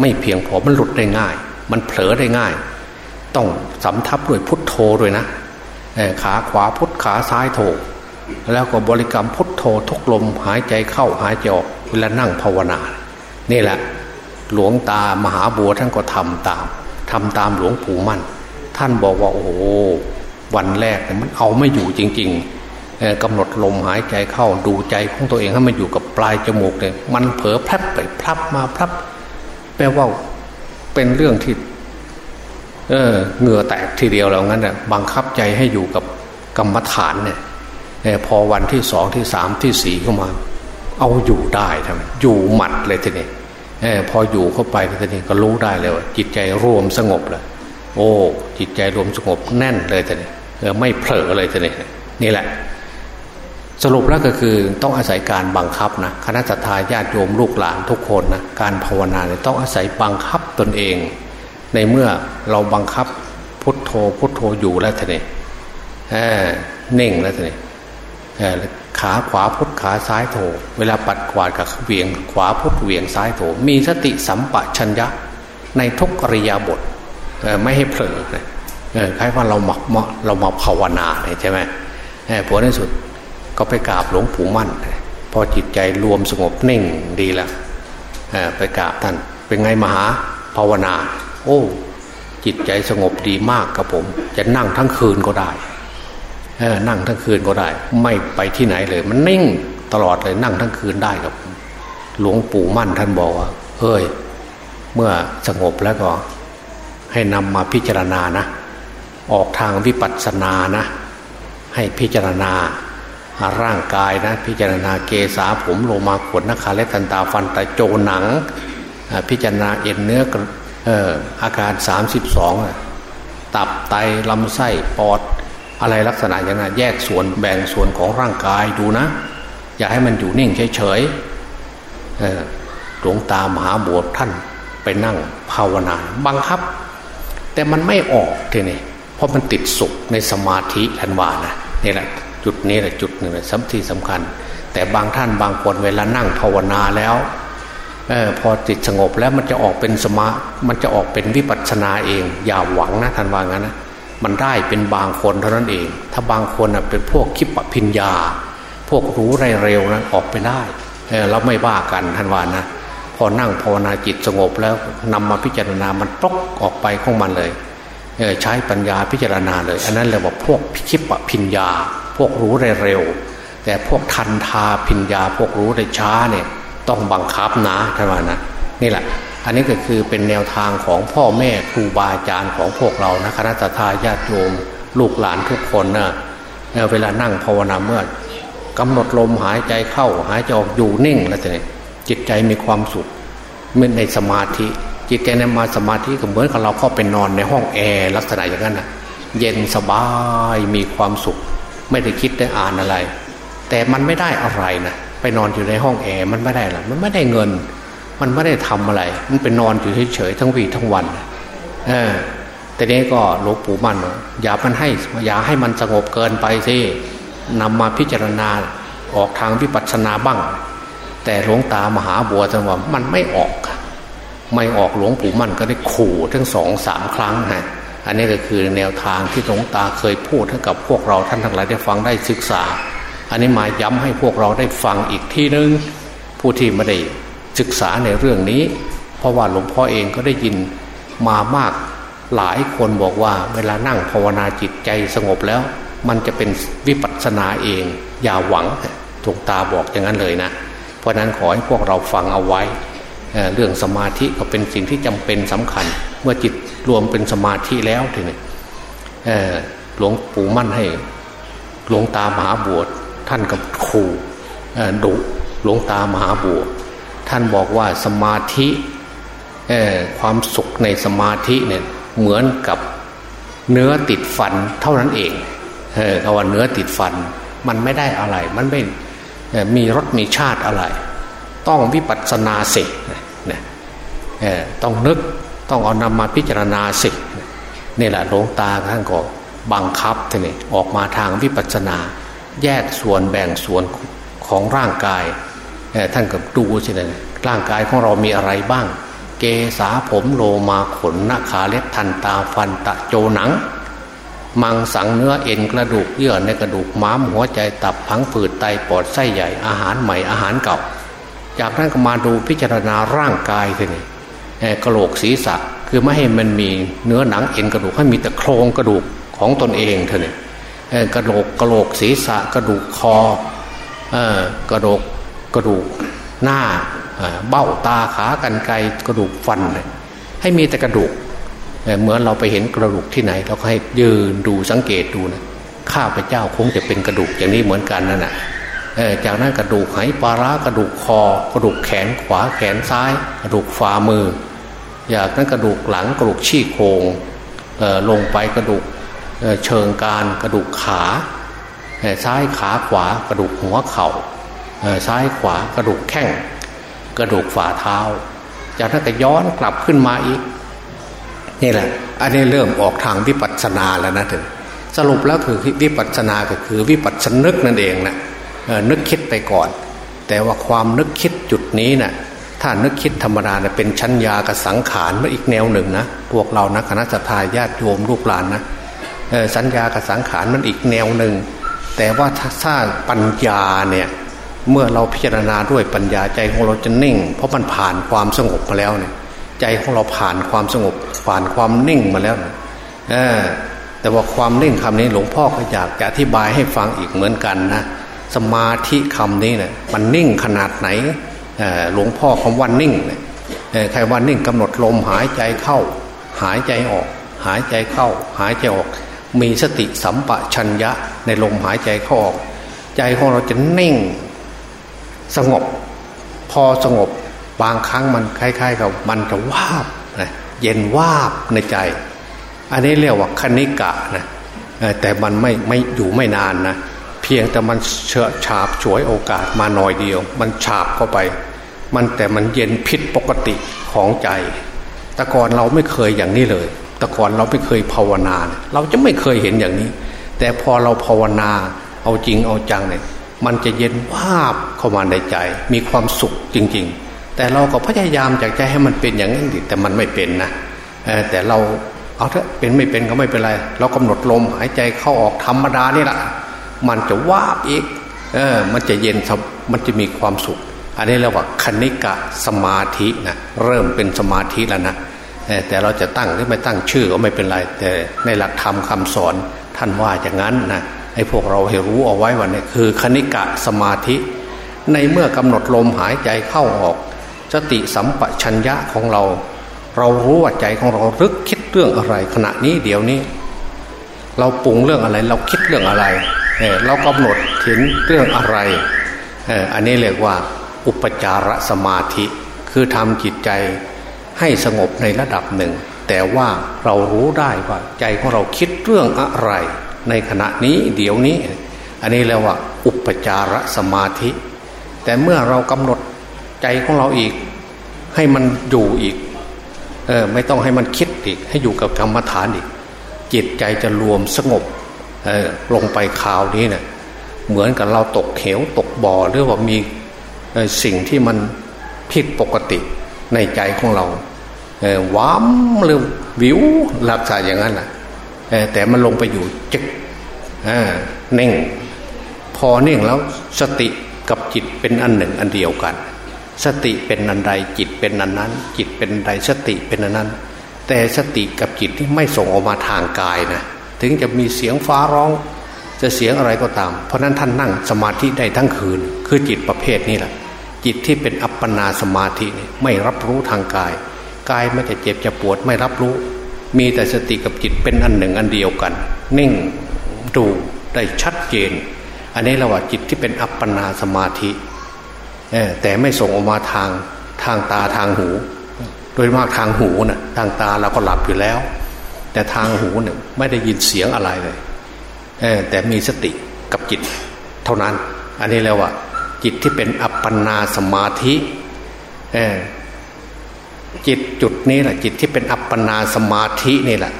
ไม่เพียงพอมันหลุดได้ง่าย มันเผลอได้ง่าย ต้องสำทับด้วยพุทโธด้วยนะขาขวาพุทขาซ้ายโธแล้วก็บริกรรมพุทโธทุกลมหายใจเข้าหายใจออกเวลานั่งภาวนา นี่แหละ หลวงตามหาบัวท่านก็ทำตามทำตามหลวงปู่มั่น ท่านบอกว่าโอ้วันแรกมันเอาไม่อยู่จริงๆกำหนดลมหายใจเข้าดูใจของตัวเองให้มันอยู่กับปลายจมูกเนี่ยมันเผลอพลับไปพลับมาพลับ แปลว่าเป็นเรื่องที่เออเหงื่อแตกทีเดียวแล้วงั้นเนี่ยบังคับใจให้อยู่กับกรรมฐานเนี่ยพอวันที่สองที่สามที่สี่เข้ามา เอาอยู่ได้ทำไมอยู่หมัดเลยทีนี้พออยู่เข้าไปทีนี้ก็รู้ได้เลยว่าจิตใจรวมสงบเลยโอ้ จิตใจรวมสงบแน่นเลยทีนี้ไม่เผลอเลยทีนี้นี่แหละ สรุปแล้วก็คือต้องอาศัยการบังคับนะคณะทาญาติโยมลูกหลานทุกคนนะการภาวนาเนี่ยต้องอาศัยบังคับตนเอง ในเมื่อเราบังคับพุทโธพุทโธอยู่แล้วท่านี่เน่งแล้วท่านี่ขาขวาพุทขาซ้ายโถ เวลาปัดกวาดกับเวียง ขวาพุทเวียงซ้ายโถ มีสติสัมปชัญญะในทุกอริยาบทไม่ให้เผลอคล้ายว่าเราหมักเรามาภาวนาใช่ไหมผลในสุด ก็ไปกราบหลวงปู่มั่นพอจิตใจรวมสงบนิ่งดีแล้วไปกราบท่านเป็นไงมหาภาวนา โอ้ จิตใจสงบดีมากครับผม จะนั่งทั้งคืนก็ได้นั่งทั้งคืนก็ได้ ไม่ไปที่ไหนเลย มันนิ่งตลอดเลยนั่งทั้งคืนได้ครับ หลวงปู่มั่นท่านบอกว่าเฮ้ยเมื่อสงบแล้วก็ ให้นำมาพิจารณานะ ออกทางวิปัสสนานะ ให้พิจารณา ร่างกายนะ พิจารณาเกษาผมโลมาขนนักขาและตันตาฟันตะโจหนัง พิจารณาเอ็นเนื้ออออาการ 32 ตับไตลำไส้ปอดอะไรลักษณะอย่างนั้นแยกส่วนแบ่งส่วนของร่างกายดูนะ อย่าให้มันอยู่นิ่งเฉยๆหลวงตามหาบวชท่านไปนั่งภาวนาบังคับ แต่มันไม่ออกทีนี้เพราะมันติดสุขในสมาธิทันวานะนี่แหละ จุดนี้แหละจุดหนึ่งสำคัญสำคัญ แต่บางท่านบางคนเวลานั่งภาวนาแล้วออพอจิตสงบแล้วมันจะออกเป็นสมา มันจะออกเป็นวิปัสสนาเอง อย่าหวังนะท่านว่างั้นนะมันได้เป็นบางคนเท่านั้นเอง ถ้าบางคนเป็นพวกคิปพิญญา พวกรู้ไรเร็วนั้นออกไปได้เเราไม่ว่ากันท่านว่านะพอนั่งภาวนาจิตสงบแล้วนำมาพิจารณามันตกออกไปของมันเลยใช้ปัญญาพิจารณาเลย อันนั้นเรียกว่าพวกคิปพิญญา วกรู้ไรเร็ว แต่พวกทันทาพิญญา พวกรู้ได้ช้าเนี่ยต้องบังคับนะท่านว่านะนี่แหละ อันนี้ก็คือเป็นแนวทางของพ่อแม่ครูบาอาจารย์ของพวกเรานะคณะทาญาติโยมลูกหลานทุกคนนะเวลานั่งภาวนาเมื่อกำหนดลมหายใจเข้าหายใจออกอยู่นิ่งแล้วแต่จิตใจมีความสุขเมื่อในสมาธิ จิตใจในมาสมาธิก็เหมือนกับเราเข้าไปนอนในห้องแอร์ลักษณะอย่างนั้นนะเย็นสบายมีความสุข ไม่ได้คิดได้อ่านอะไร แต่มันไม่ได้อะไรนะไปนอนอยู่ในห้องแอร์มันไม่ได้หรอกมันไม่ได้เงิน มันไม่ได้ทำอะไร มันเป็นอนอยู่เฉยๆทั้งวีทั้งวันเออแต่นี้ก็หลวงปู่มันอย่ามันให้อย่าให้มันสงบเกินไปสินำมาพิจารณาออกทางวิปัสสนาบ้าง แต่หลวงตามหาบัวจังว่ามันไม่ออก ไม่ออกหลวงปู่มันก็ได้ขู่ทั้งสองสามครั้งฮะ อันนี้ก็คือแนวทางที่หลวงตาเคยพูดให้กับพวกเราท่านทั้งหลายได้ฟังได้ศึกษา อันนี้มาย้ำให้พวกเราได้ฟังอีกที่นึงผู้ที่ไม่ได้ศึกษาในเรื่องนี้ เพราะว่าหลวงพ่อเองก็ได้ยินมามากหลายคนบอกว่าเวลานั่งภาวนาจิตใจสงบแล้ว มันจะเป็นวิปัสสนาเอง อย่าหวังถูกตาบอกอย่างนั้นเลยนะ เพราะนั้นขอให้พวกเราฟังเอาไว้ เรื่องสมาธิก็เป็นสิ่งที่จำเป็นสำคัญ เมื่อจิตรวมเป็นสมาธิแล้วทีนี้หลวงปู่มั่นให้หลวงตามหาบวชท่านกับครูดุหลวงตามหาบวชท่านบอกว่าสมาธิความสุขในสมาธิเนี่ยเหมือนกับเนื้อติดฟันเท่านั้นเองเออคำว่าเนื้อติดฟันมันไม่ได้อะไร มันไม่มีรสมีชาติอะไร ต้องวิปัสสนาสิเนี่ย ต้องนึกต้องเอานำมาพิจารณาสินี่แหละหลวงตาท่านก็บังคับท่านี่ออกมาทางวิปัสสนา แยกส่วนแบ่งส่วนของร่างกายท่านก็ดูใช่ไหมร่างกายของเรามีอะไรบ้าง เกษาผมโลมาขนหน้าขาเล็บทันตาฟันตะโจหนัง มังสังเนื้อเอ็นกระดูกเยื่อในกระดูกม้ามหัวใจตับพังผืดไตปอดไส้ใหญ่อาหารใหม่อาหารเก่า จากนั้นก็มาดูพิจารณาร่างกายทีนี้ กระโหลกศีรษะ คือไม่ให้มันมีเนื้อหนังเอ็นกระดูกให้มีแต่โครงกระดูกของตนเองเท่านี้กระโหลกกระโหลกศีรษะกระดูกคอกระโหลกกระดูกหน้าเบ้าตาขากันไกกระดูกฟันให้มีแต่กระดูกเหมือนเราไปเห็นกระดูกที่ไหน เราก็ให้ยืนดูสังเกตดูนะข้าพเจ้าคงจะเป็นกระดูกอย่างนี้เหมือนกันนั่นแหะจากนั้นกระดูกไหปลาร้ากระดูกคอ กระดูกแขนขวาแขนซ้าย กระดูกฝ่ามือ จากนั้นกระดูกหลังกระดูกชี้โครงลงไปกระดูกเชิงการกระดูกขาซ้ายขาขวากระดูกหัวเขา่าซ้ายขวากระดูกแข้งกระดูกฝ่าเท้า จากนั้นก็ย้อนกลับขึ้นมาอีกนี่แหละ อันนี้เริ่มออกทางวิปัสสนาแล้วนะถึงสรุปแล้วคือวิปัสสนาก็คือวิปัสสนึกนั่นเองนะนึกคิดไปก่อน แต่ว่าความนึกคิดจุดนี้นะ่ะ ถ้านึกคิดธรรมดานะเป็นชั้นยากสังขารมันอีกแนวหนึ่งนะพวกเรานะคณะทาญาติโยมลูกหลานนะสัญญากับสังขารมันอีกแนวหนึ่งแต่ว่าถ้าปัญญาเนี่ยเมื่อเราพิจารณาด้วยปัญญาใจของเราจะนิ่ง เพราะมันผ่านความสงบมาแล้วเนี่ยใจของเราผ่านความสงบผ่านความนิ่งมาแล้วเออแต่ว่าความนิ่งคำนี้หลวงพ่อก็อยากจะอธิบายให้ฟังอีกเหมือนกันนะสมาธิคำนี้เนี่ยมันนิ่งขนาดไหน หลวงพ่อคำว่านิ่งเนี่ยใครว่านิ่งกำหนดลมหายใจเข้า หายใจออก หายใจเข้า หายใจออก มีสติสัมปชัญญะในลมหายใจเข้าออก ใจของเราจะนิ่งสงบ พอสงบบางครั้งมันคล้ายๆกับมันจะวาบนะเย็นวาบในใจ อันนี้เรียกว่าคณิกะนะแต่มันไม่ไม่อยู่ไม่นานนะเพียงแต่มันเฉะฉาบฉวยโอกาสมาหน่อยเดียว มันฉาบเข้าไป มันแต่มันเย็นผิดปกติของใจ แต่ก่อนเราไม่เคยอย่างนี้เลย แต่ก่อนเราไม่เคยภาวนา เราจะไม่เคยเห็นอย่างนี้ แต่พอเราภาวนาเอาจริงเอาจังเนี่ยมันจะเย็นวาบเข้ามาในใจ มีความสุขจริง ๆ แต่เราก็พยายามจากใจให้มันเป็นอย่างนั้นดิแต่มันไม่เป็นนะแต่เราเอาเถอะเป็นไม่เป็นก็ไม่เป็นไร เรากำหนดลมหายใจเข้าออกธรรมดานี่แหละมันจะวาบอีกเออมันจะเย็นมันจะมีความสุข อันนี้เรียกว่าคณิกะสมาธินะเริ่มเป็นสมาธิแล้วนะแต่เราจะตั้งหรือไม่ตั้งชื่อก็ไม่เป็นไร แต่ในหลักธรรมคาสอนท่านว่าอย่างนั้นนะให้พวกเราให้รู้เอาไว้วันนี้คือคณิกะสมาธิ ในเมื่อกำหนดลมหายใจเข้าออกสติสัมปชัญญะของเรา เรารู้ว่าใจของเรารึกคิดเรื่องอะไร ขณะนี้เดี๋ยวนี้ เราปรุงเรื่องอะไร เราคิดเรื่องอะไรเรากำหนดถึงเรื่องอะไรอันนี้เรียกว่า อุปจารสมาธิ คือทำจิตใจให้สงบในระดับหนึ่ง แต่ว่าเรารู้ได้ว่าใจของเราคิดเรื่องอะไร ในขณะนี้เดี๋ยวนี้ อันนี้เรียกว่า อุปจารสมาธิ แต่เมื่อเรากำหนดใจของเราอีก ให้มันอยู่อีกเออไม่ต้องให้มันคิดอีก ให้อยู่กับกรรมฐานอีก จิตใจจะรวมสงบลงไปข่าวนี้เนะี่ยเหมือนกับเราตกเขวตกบ่อหรือว่ามี สิ่งที่มันผิดปกติในใจของเราว้ามหรือวิวลักษณะอย่างนั้นแหละแต่มันลงไปอยู่จึกเน่ง พอเน่งแล้วสติกับจิตเป็นอันหนึ่งอันเดียวกัน สติเป็นอันใดจิตเป็นอันนั้น จิตเป็นใดสติเป็นอันนั้น แต่สติกับจิตที่ไม่ส่งออกมาทางกายนะถึงจะมีเสียงฟ้าร้อง จะเสียงอะไรก็ตาม เพราะนั้นท่านนั่งสมาธิได้ทั้งคืน คือจิตประเภทนี้แหละ จิตที่เป็นอัปปนาสมาธินี่ไม่รับรู้ทางกาย กายไม่จะเจ็บจะปวดไม่รับรู้ มีแต่สติกับจิตเป็นอันหนึ่งอันเดียวกัน นิ่งดูได้ชัดเจน อันนี้เราว่าจิตที่เป็นอัปปนาสมาธิแต่ไม่ส่งออกมาทางทางตาทางหู โดยมากทางหูนะ่ะทางตาเราก็หลับอยู่แล้ว แต่ทางหูเนี่ยไม่ได้ยินเสียงอะไรเลยแต่มีสติกับจิตเท่านั้น อันนี้แล้วว่า จิตที่เป็นอัปปนาสมาธิจิตจุดนี้แหละจิตที่เป็นอัปปนาสมาธินี่แหละ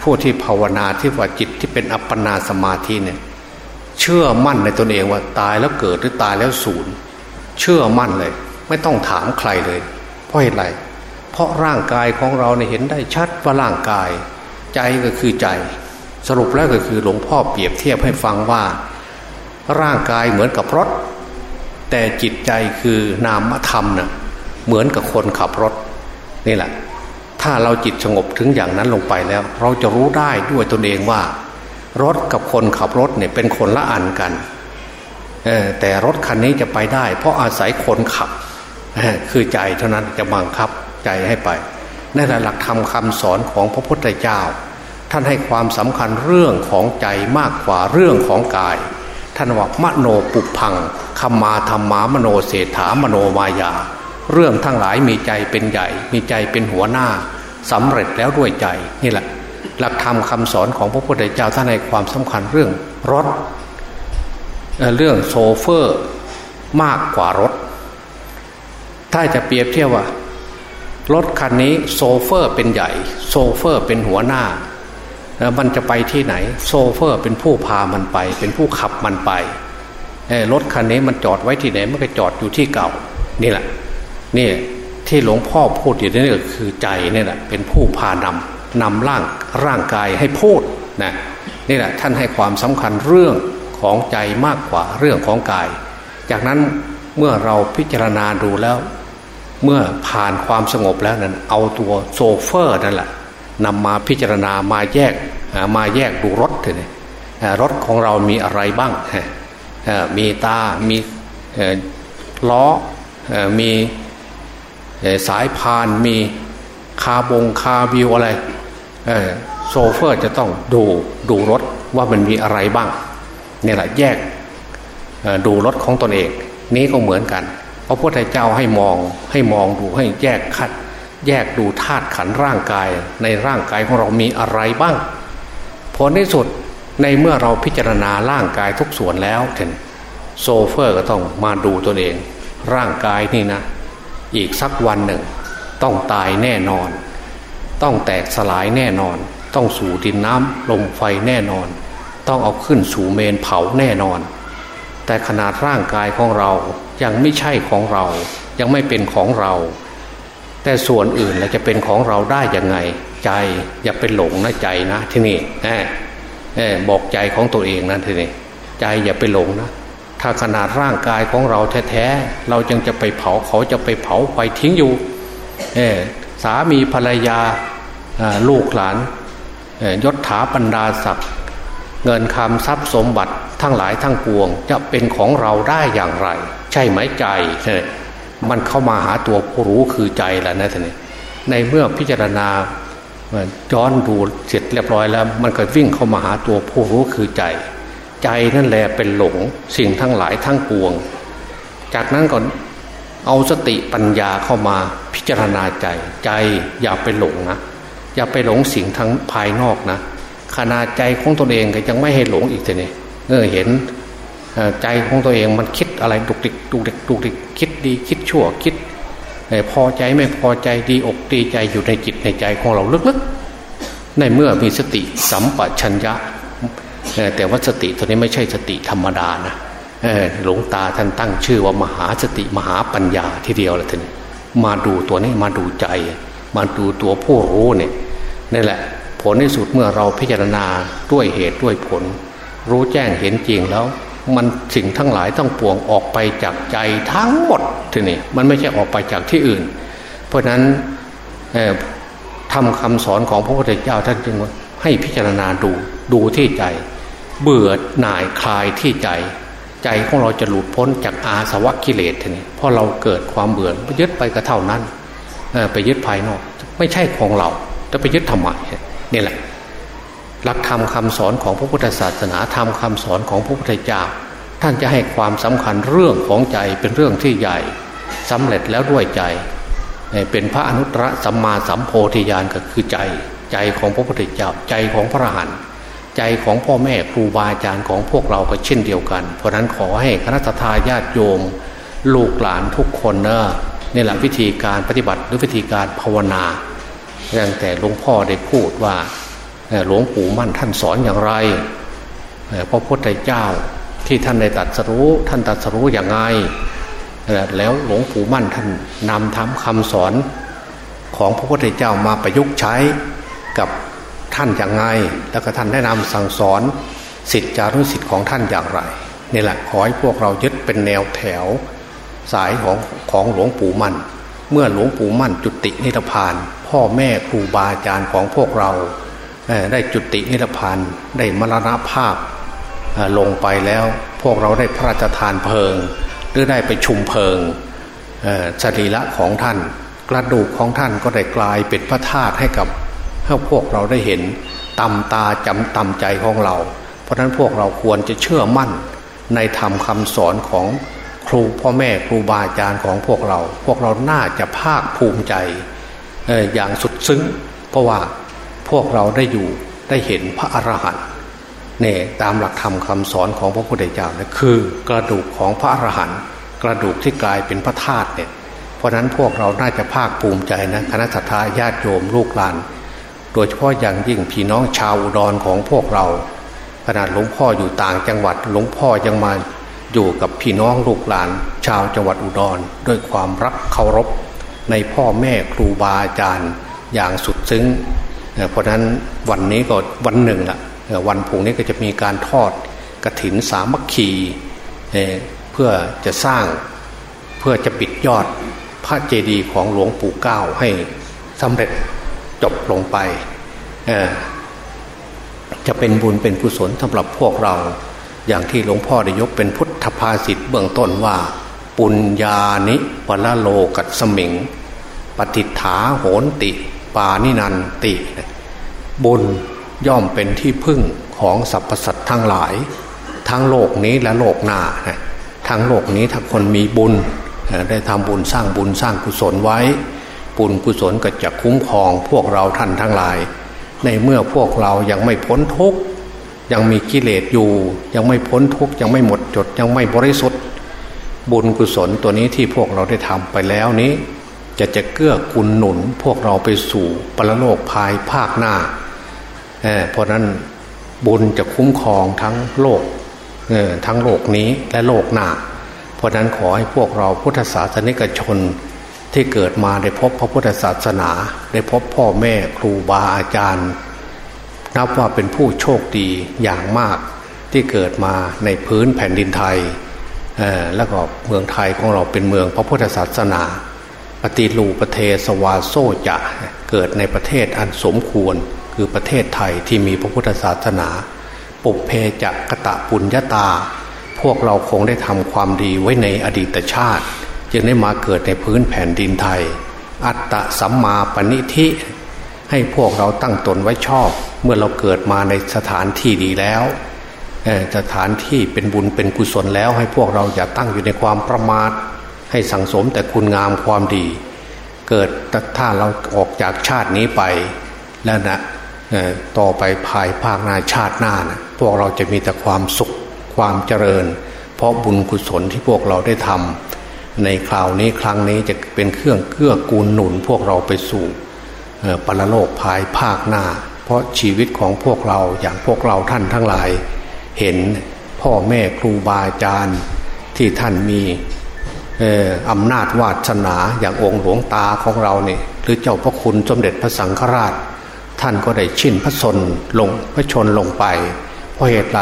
ผู้ที่ภาวนาที่ว่าจิตที่เป็นอัปปนาสมาธิเนี่ย เชื่อมั่นในตนเองว่าตายแล้วเกิดหรือตายแล้วสูญเชื่อมั่นเลย ไม่ต้องถามใครเลย เพราะเหตุไร เพราะร่างกายของเราเนี่ยเห็นได้ชัดว่าร่างกาย ใจก็คือใจ สรุปแล้วก็คือหลวงพ่อเปรียบเทียบให้ฟังว่า ร่างกายเหมือนกับรถ แต่จิตใจคือนามธรรมนะ่ะเหมือนกับคนขับรถนี่แหละ ถ้าเราจิตสงบถึงอย่างนั้นลงไปแล้ว เราจะรู้ได้ด้วยตนเองว่า รถกับคนขับรถเนี่ยเป็นคนละอันกันแต่รถคันนี้จะไปได้ เพราะอาศัยคนขับ คือใจเท่านั้นจะบังคับใจให้ไปนั่นแหละหลักธรรมคาสอนของพระพุทธเจ้า ท่านให้ความสำคัญเรื่องของใจมากกว่าเรื่องของกาย ท่านว่ามโนปุพังคมาธรรมามโนเศรษฐามโนมายา เรื่องทั้งหลายมีใจเป็นใหญ่ มีใจเป็นหัวหน้าสำเร็จแล้วด้วยใจนี่แหละ หลักธรรมคาสอนของพระพุทธเจ้าท่านให้ความสำคัญเรื่องรถเรื่องโซเฟอร์มากกว่ารถ ถ้าจะเปรียบเทียบว่ารถคันนี้โซเฟอร์เป็นใหญ่ โซเฟอร์เป็นหัวหน้า มันจะไปที่ไหน โซเฟอร์เป็นผู้พามันไป เป็นผู้ขับมันไปรถคันนี้มันจอดไว้ที่ไหนมันก็จอดอยู่ที่เก่า นี่แหละนี่ที่หลวงพ่อพูดอยู่นี่ก็คือใจนี่แหละเป็นผู้พานำนำร่างร่างกายให้พูดนะนี่แหละท่านให้ความสำคัญเรื่องของใจมากกว่าเรื่องของกาย จากนั้นเมื่อเราพิจารณาดูแล้ว เมื่อผ่านความสงบแล้วนั้นเอาตัวโซเฟอร์นั่นแหละ นำมาพิจารณามาแยกมาแยกดูรถเลยรถของเรามีอะไรบ้าง มีตา มีล้อ มีสายพาน มีคาบงคาวิวอะไรโซเฟอร์จะต้องดูดูรถว่ามันมีอะไรบ้างนี่แหละแยกดูรถของตนเอง นี้ก็เหมือนกัน พระพุทธเจ้าให้มองให้มองดูให้แยกคัด แยกดูธาตุขันร่างกาย ในร่างกายของเรามีอะไรบ้างผลในสุดในเมื่อเราพิจารณาร่างกายทุกส่วนแล้วถึงโซเฟอร์ก็ต้องมาดูตนเอง ร่างกายนี่นะ อีกสักวันหนึ่ง ต้องตายแน่นอน ต้องแตกสลายแน่นอน ต้องสู่ดินน้ำลมไฟแน่นอน ต้องเอาขึ้นสู่เมนเผาแน่นอน แต่ขนาดร่างกายของเรายังไม่ใช่ของเรา ยังไม่เป็นของเรา แต่ส่วนอื่นเราจะเป็นของเราได้ยังไง ใจอย่าเป็นหลงนะใจนะที่นี่บอกใจของตัวเองนะทีนี้ใจอย่าไปหลงนะถ้าขนาดร่างกายของเราแท้ๆเรายังจะไปเผาเขาจะไปเผาไปทิ้งอยู่สามีภรรยาลูกหลานยศถาบรรดาศักดิ์เงินคำทรัพย์สมบัติทั้งหลายทั้งปวง จะเป็นของเราได้อย่างไร ใช่ไหมใจ มันเข้ามาหาตัวผู้รู้คือใจแล้วนะท่านในเมื่อพิจารณาย้อนดูเสร็จเรียบร้อยแล้ว มันก็วิ่งเข้ามาหาตัวผู้รู้คือใจ ใจนั่นแหละเป็นหลงสิ่งทั้งหลายทั้งปวง จากนั้นก่อนเอาสติปัญญาเข้ามาพิจารณาใจ ใจอย่าไปหลงนะอย่าไปหลงสิ่งทั้งภายนอกนะขนาดใจของตนเองก็ยังไม่ให้หลงอีกเลยเออเห็น ใจของตัวเองมันคิดอะไรดุกดิกดุกดิกดุกดิกคิดดีคิดชั่วคิดพอใจไม่พอใจดีอกดีใจอยู่ในจิตในใจของเราลึกๆ ในเมื่อมีสติสัมปชัญญะ แต่ว่าสติตัวนี้ไม่ใช่สติธรรมดานะหลวงตาท่านตั้งชื่อว่ามหาสติมหาปัญญาทีเดียวลยท่านมาดูตัวนี้มาดูใจ มาดูตัวผู้รู้เนี่ยนี่แหละ ผลที่สุดเมื่อเราพิจารณาด้วยเหตุด้วยผล รู้แจ้งเห็นจริงแล้ว มันสิ่งทั้งหลายต้องปวงออกไปจากใจทั้งหมดทีนี้มันไม่ใช่ออกไปจากที่อื่น เพราะนั้นทำคำสอนของพระพุทธเจ้าท่านจึงให้พิจารณาดูดูที่ใจ เบื่อหน่ายคลายที่ใจ ใจของเราจะหลุดพ้นจากอาสวะกิเลสทีนี้เพราะเราเกิดความเบื่อไปยึดไปก็เท่านั้นไปยึดภายนอก ไม่ใช่ของเราจะไปยึดทำไมนี่แหละ หลักธรรมคาสอนของพระพุทธศาสนาธรรมคาสอนของพระพุทธเจ้า ท่านจะให้ความสำคัญเรื่องของใจเป็นเรื่องที่ใหญ่สำเร็จแล้วด้วยใจ เป็นพระอนุตตรสัมมาสัมโพธิญาณก็คือใจใจของพระพุทธเจ้าใจของพระอรหันต์ใจของพ่อแม่ครูบาอาจารย์ของพวกเราก็เช่นเดียวกัน เพราะนั้นขอให้คณะทาญาติโยม ลูกหลานทุกคนเนะนี่แหละวิธีการปฏิบัติหรือวิธีการภาวนาอย่างแต่หลวงพ่อได้พูดว่า หลวงปู่มั่นท่านสอนอย่างไรพระพุทธเจ้าที่ท่านได้ตัดสรู้ท่านตัดสรู้อย่างไงแล้วหลวงปู่มั่นท่านนำทำคำสอนของพระพุทธเจ้ามาประยุกต์ใช้กับท่านอย่างไงแล้วก็ท่านได้นำสั่งสอนสิทธิจารุสิทธิ์ของท่านอย่างไรนี่แหละขอให้พวกเรายึดเป็นแนวแถวสายของของหลวงปู่มั่น เมื่อหลวงปู่มั่นจุตินิพพาน พ่อแม่ครูบาอาจารย์ของพวกเรา ได้จุตินิพพานได้มรณภาพลงไปแล้ว พวกเราได้พระราชทานเพลิง หรือได้ไปชุมเพลิงสรีระของท่าน กระดูกของท่านก็ได้กลายเป็นพระธาตุให้กับให้พวกเราได้เห็นตำตาจำตำใจของเรา เพราะนั้นพวกเราควรจะเชื่อมั่นในธรรมคำสอนของครูพ่อแม่ครูบาอาจารย์ของพวกเรา พวกเราน่าจะภาคภูมิใจอย่างสุดซึ้ง เพราะว่า พวกเราได้อยู่ได้เห็นพระอรหันต์เนี่ยตามหลักธรรมคาสอนของพระพุทธเจ้าเนี่ยคือกระดูกของพระอรหันต์กระดูกที่กลายเป็นพระธาตุเนี่ยเพราะนั้นพวกเราน่าจะภาคภูมิใจนะคณะสัตยาญาติโยมลูกหลาน โดยเฉพาะอย่างยิ่งพี่น้องชาวอุดรของพวกเรา ขนาดหลวงพ่ออยู่ต่างจังหวัดหลวงพ่อยังมาอยู่กับพี่น้องลูกหลาน ชาวจังหวัดอุดรด้วยความรักเคารพในพ่อแม่ครูบาอาจารย์อย่างสุดซึ้ง เพราะนั้นวันนี้ก็วันหนึ่งละวันพุ่งนี้ก็จะมีการทอดกระถินสามัคคีเพื่อจะสร้างเพื่อจะปิดยอดพระเจดีย์ของหลวงปู่เก้าให้สำเร็จจบลงไป จะเป็นบุญเป็นกุศลสำหรับพวกเรา อย่างที่หลวงพ่อได้ยกเป็นพุทธภาษิตเบื้องต้นว่า ปุญญานิปละโลกัสมิง ปฏิฐาโหนติานินันติ บุญย่อมเป็นที่พึ่งของสรรพสัตว์ทั้งหลาย ทั้งโลกนี้และโลกหน้าทั้งโลกนี้ถ้าคนมีบุญได้ทำบุญสร้างบุญสร้างกุศลไว้ บุญกุศลก็จะคุ้มครองพวกเราท่านทั้งหลาย ในเมื่อพวกเรายังไม่พ้นทุกข์ยังมีกิเลสอยู่ ยังไม่พ้นทุกข์ยังไม่หมดจดยังไม่บริสุทธิ์ บุญกุศลตัวนี้ที่พวกเราได้ทำไปแล้วนี้ จะจะเกื้อกูลหนุนพวกเราไปสู่ปรโลกภายภาคหน้าเเพราะนั้นบุญจะคุ้มครองทั้งโลกทั้งโลกนี้และโลกหน้า เพราะนั้นขอให้พวกเราพุทธศาสนิกชนที่เกิดมาได้พบพระพุทธศาสนา ได้พบพ่อแม่ครูบาอาจารย์ นับว่าเป็นผู้โชคดีอย่างมากที่เกิดมาในพื้นแผ่นดินไทยแล้วก็เมืองไทยของเราเป็นเมืองพระพุทธศาสนา ปฏิรูประเทศวาโซจะเกิดในประเทศอันสมควร คือประเทศไทยที่มีพระพุทธศาสนา ปุเพจะกะตะปุญญาตา พวกเราคงได้ทำความดีไว้ในอดีตชาติ จึงได้มาเกิดในพื้นแผ่นดินไทย อัตตะสัมมาปณิธิ ให้พวกเราตั้งตนไว้ชอบ เมื่อเราเกิดมาในสถานที่ดีแล้วสถานที่เป็นบุญเป็นกุศลแล้วให้พวกเราอย่าตั้งอยู่ในความประมาท ให้สังสมแต่คุณงามความดี เกิดถ้าเราออกจากชาตินี้ไปแล้วนะต่อไปภายภาคหน้าชาติหน้านะพวกเราจะมีแต่ความสุขความเจริญ เพราะบุญกุศลที่พวกเราได้ทำในคราวนี้ครั้งนี้จะเป็นเครื่องเกื้อกูลหนุนพวกเราไปสู่ปรโลกภายภาคหน้า เพราะชีวิตของพวกเราอย่างพวกเราท่านทั้งหลาย เห็นพ่อแม่ครูบาอาจารย์ที่ท่านมี อำนาจวาสนาอย่างองค์หลวงตาของเราเนี่ยหรือเจ้าพระคุณสมเด็จพระสังฆราช ท่านก็ได้ชินพระชนลงพระชนลงไป เพราะเหตุไร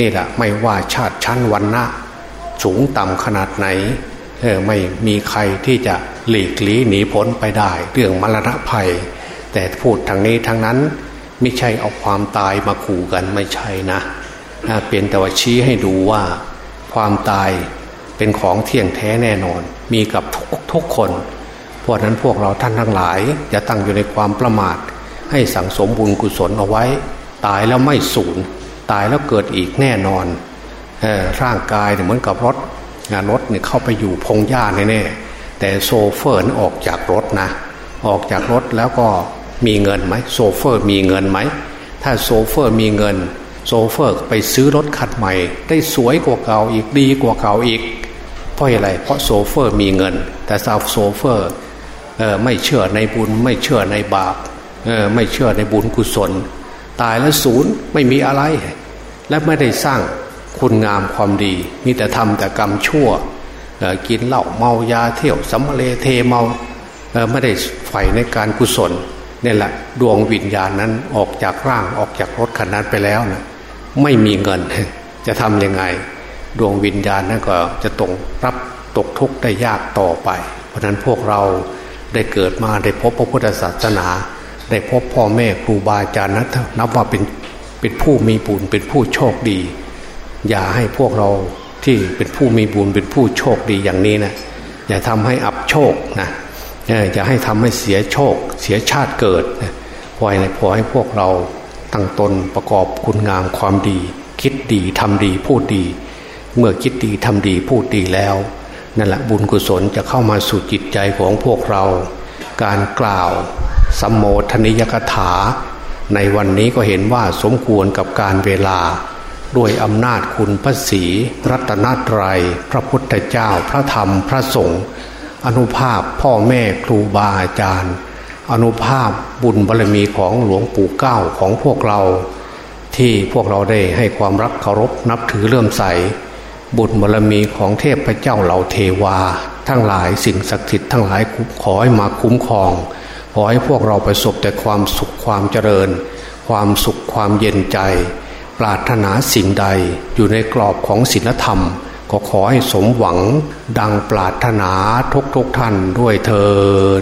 นี่แหละไม่ว่าชาติชั้นวันนะสูงต่ำขนาดไหนไม่มีใครที่จะหลีกลี่หนีพ้นไปได้ เรื่องมรณะภัย แต่พูดทางนี้ทางนั้นไม่ใช่เอาความตายมาขู่กันไม่ใช่นะเปลี่ยนแต่ว่าชี้ให้ดูว่าความตาย เป็นของเที่ยงแท้แน่นอน มีกับทุกทุกคนเพราะนั้นพวกเราท่านทั้งหลายอย่าตั้งอยู่ในความประมาท ให้สั่งสมบุญกุศลเอาไว้ ตายแล้วไม่สูญตายแล้วเกิดอีกแน่นอนร่างกายเหมือนกับรถงานรถเนี่ยเข้าไปอยู่พงหญ้าแน่แต่โซเฟอร์ออกจากรถนะ ออกจากรถแล้วก็มีเงินไหมโซเฟอร์มีเงินไหมถ้าโซเฟอร์มีเงิน โซเฟอร์ไปซื้อรถคันใหม่ ได้สวยกว่าเก่าอีกดีกว่าเก่าอีก ราะอะไร เพราะโซเฟอร์มีเงิน แต่ถ้าโซเฟอร์ไม่เชื่อในบุญ ไม่เชื่อในบาปไม่เชื่อในบุญกุศล ตายแล้วศูนย์ไม่มีอะไร และไม่ได้สร้างคุณงามความดี มีแต่ทำแต่กรรมชั่วกินเหล้าเมายาเที่ยวสำมะเลเทเมาไม่ได้ใฝ่ในการกุศลนี่แหละดวงวิญญาณนั้นออกจากร่างออกจากรถคันนั้นไปแล้วนะไม่มีเงินจะทำยังไง ดวงวิญญาณนั้นก็จะตกรับตกทุกข์ได้ยากต่อไป เพราะนั้นพวกเราได้เกิดมาได้พบพระพุทธศาสนา ได้พบพ่อแม่ครูบาอาจารย์นั้นนับว่าเป็นเป็นผู้มีบุญเป็นผู้โชคดี อย่าให้พวกเราที่เป็นผู้มีบุญเป็นผู้โชคดีอย่างนี้นะอย่าทำให้อับโชคนะอย่าให้ทำให้เสียโชค เสียชาติเกิดพอให้พอให้พวกเราตั้งตนประกอบคุณงามความดี คิดดีทำดีพูดดี เมื่อคิดดีทำดีพูดดีแล้วนั่นแหละบุญกุศลจะเข้ามาสู่จิตใจของพวกเรา การกล่าวสมโมทนิยกถา ในวันนี้ก็เห็นว่าสมควรกับการเวลา ด้วยอำนาจคุณพระศีรัตนตรัย พระพุทธเจ้าพระธรรมพระสงฆ์อนุภาพพ่อแม่ครูบาอาจารย์ อนุภาพบุญบารมีของหลวงปู่เก้าของพวกเรา ที่พวกเราได้ให้ความรักเคารพนับถือเลื่อมใส บุญบารมีของเทพเจ้าเหล่าเทวา ทั้งหลายสิ่งศักดิ์สิทธิ์ทั้งหลายขอให้มาคุ้มครอง ขอให้พวกเราประสบแต่ความสุขความเจริญ ความสุขความเย็นใจ ปรารถนาสิ่งใดอยู่ในกรอบของศีลธรรม ก็ขอให้สมหวังดังปรารถนาทุกทุกท่านด้วยเทอ